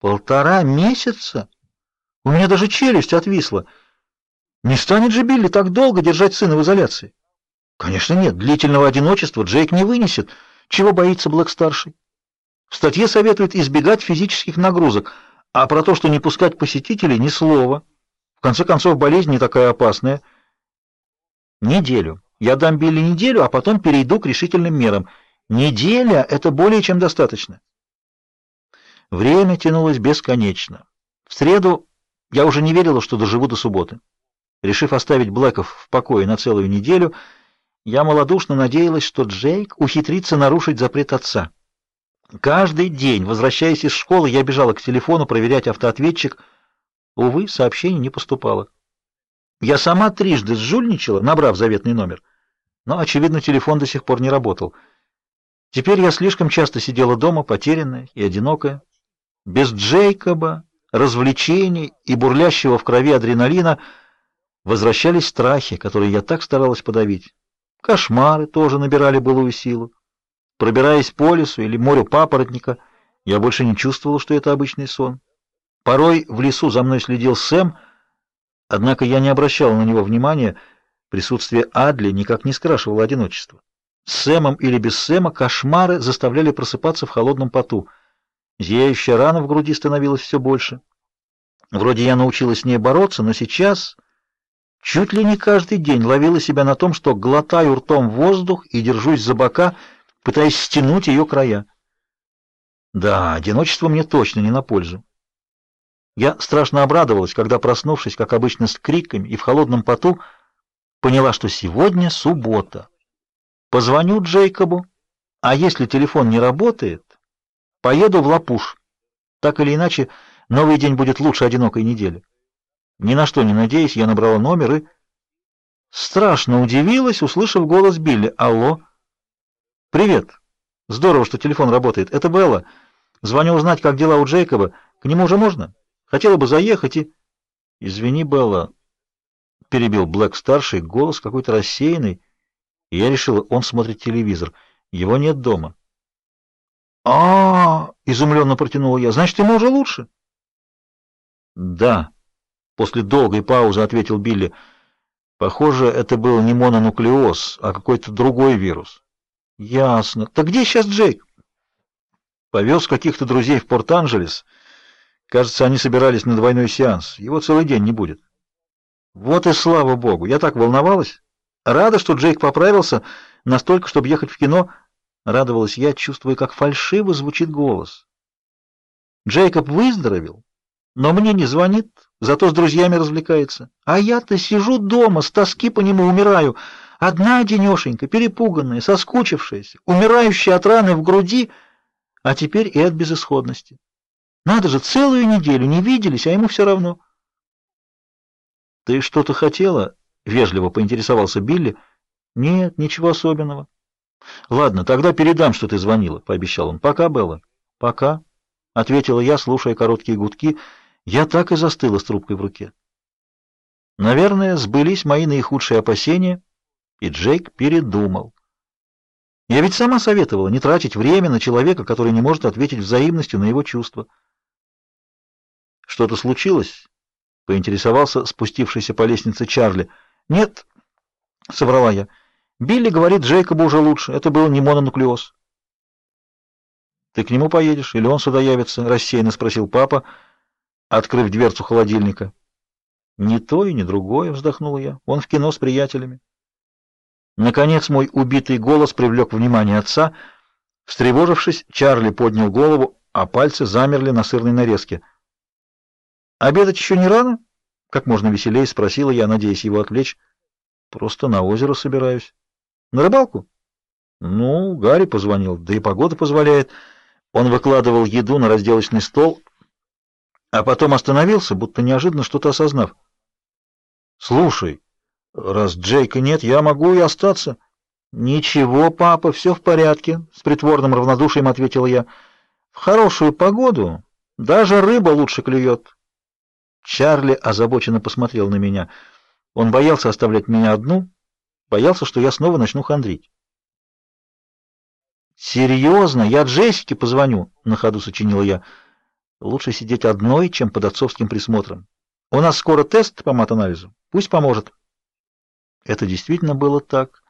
Полтора месяца? У меня даже челюсть отвисла. Не станет же Билли так долго держать сына в изоляции? Конечно, нет. Длительного одиночества Джейк не вынесет. Чего боится Блэк-старший? В статье советуют избегать физических нагрузок, а про то, что не пускать посетителей, ни слова. В конце концов, болезнь не такая опасная. Неделю. Я дам Билли неделю, а потом перейду к решительным мерам. Неделя — это более чем достаточно. Время тянулось бесконечно. В среду я уже не верила, что доживу до субботы. Решив оставить Блэков в покое на целую неделю, я малодушно надеялась, что Джейк ухитрится нарушить запрет отца. Каждый день, возвращаясь из школы, я бежала к телефону проверять автоответчик. Увы, сообщений не поступало. Я сама трижды сжульничала, набрав заветный номер, но, очевидно, телефон до сих пор не работал. Теперь я слишком часто сидела дома, потерянная и одинокая. Без Джейкоба, развлечений и бурлящего в крови адреналина возвращались страхи, которые я так старалась подавить. Кошмары тоже набирали былую силу. Пробираясь по лесу или морю папоротника, я больше не чувствовала, что это обычный сон. Порой в лесу за мной следил Сэм, однако я не обращала на него внимания, присутствие Адли никак не скрашивало одиночество. С Сэмом или без Сэма кошмары заставляли просыпаться в холодном поту. Зияющая рана в груди становилась все больше. Вроде я научилась с ней бороться, но сейчас чуть ли не каждый день ловила себя на том, что глотаю ртом воздух и держусь за бока, пытаясь стянуть ее края. Да, одиночество мне точно не на пользу. Я страшно обрадовалась, когда, проснувшись, как обычно, с криками и в холодном поту, поняла, что сегодня суббота. Позвоню Джейкобу, а если телефон не работает, поеду в Лапуш. Так или иначе, новый день будет лучше одинокой недели. Ни на что не надеясь, я набрала номер и страшно удивилась, услышав голос Билли. Алло. «Привет. Здорово, что телефон работает. Это Белла. Звоню узнать, как дела у Джейкоба. К нему уже можно? Хотела бы заехать и...» «Извини, Белла», — перебил Блэк-старший, голос какой-то рассеянный, и я решила, он смотрит телевизор. Его нет дома. А, изумленно протянула я. «Значит, ему уже лучше?» «Да», — после долгой паузы ответил Билли. «Похоже, это был не мононуклеоз, а какой-то другой вирус». Ясно. Так где сейчас Джейк? Повез каких-то друзей в Порт-Анджелес. Кажется, они собирались на двойной сеанс. Его целый день не будет. Вот и слава богу. Я так волновалась. Рада, что Джейк поправился настолько, чтобы ехать в кино. Радовалась я, чувствуя, как фальшиво звучит голос. Джейкоб выздоровел, но мне не звонит, зато с друзьями развлекается. А я-то сижу дома, с тоски по нему умираю. Одна денешенька, перепуганная, соскучившаяся, умирающая от раны в груди, а теперь и от безысходности. Надо же, целую неделю не виделись, а ему все равно. Ты что-то хотела? вежливо поинтересовался Билли. Нет, ничего особенного. Ладно, тогда передам, что ты звонила, пообещал он. Пока, Белла. Пока, ответила я, слушая короткие гудки. Я так и застыла с трубкой в руке. Наверное, сбылись мои наихудшие опасения. И Джейк передумал. Я ведь сама советовала не тратить время на человека, который не может ответить взаимностью на его чувства. Что-то случилось? поинтересовался спустившийся по лестнице Чарли. Нет, соврала я. Билли говорит, Джейкобу уже лучше. Это был не мононуклеоз. Ты к нему поедешь или он сюда явится? рассеянно спросил папа, открыв дверцу холодильника. Ни то и ни другое, вздохнула я. Он в кино с приятелями. Наконец мой убитый голос привлек внимание отца. Встревожившись, Чарли поднял голову, а пальцы замерли на сырной нарезке. «Обедать еще не рано?» — как можно веселее спросила я, надеясь его отвлечь. «Просто на озеро собираюсь». «На рыбалку?» «Ну, Гарри позвонил, да и погода позволяет». Он выкладывал еду на разделочный стол, а потом остановился, будто неожиданно что-то осознав. «Слушай», Раз Джейка нет, я могу и остаться. Ничего, папа, все в порядке, с притворным равнодушием ответил я. В хорошую погоду даже рыба лучше клюет. Чарли озабоченно посмотрел на меня. Он боялся оставлять меня одну, боялся, что я снова начну хандрить. Серьезно, я Джессике позвоню, на ходу сочинила я. Лучше сидеть одной, чем под отцовским присмотром. У нас скоро тест по матанализу. Пусть поможет. Это действительно было так.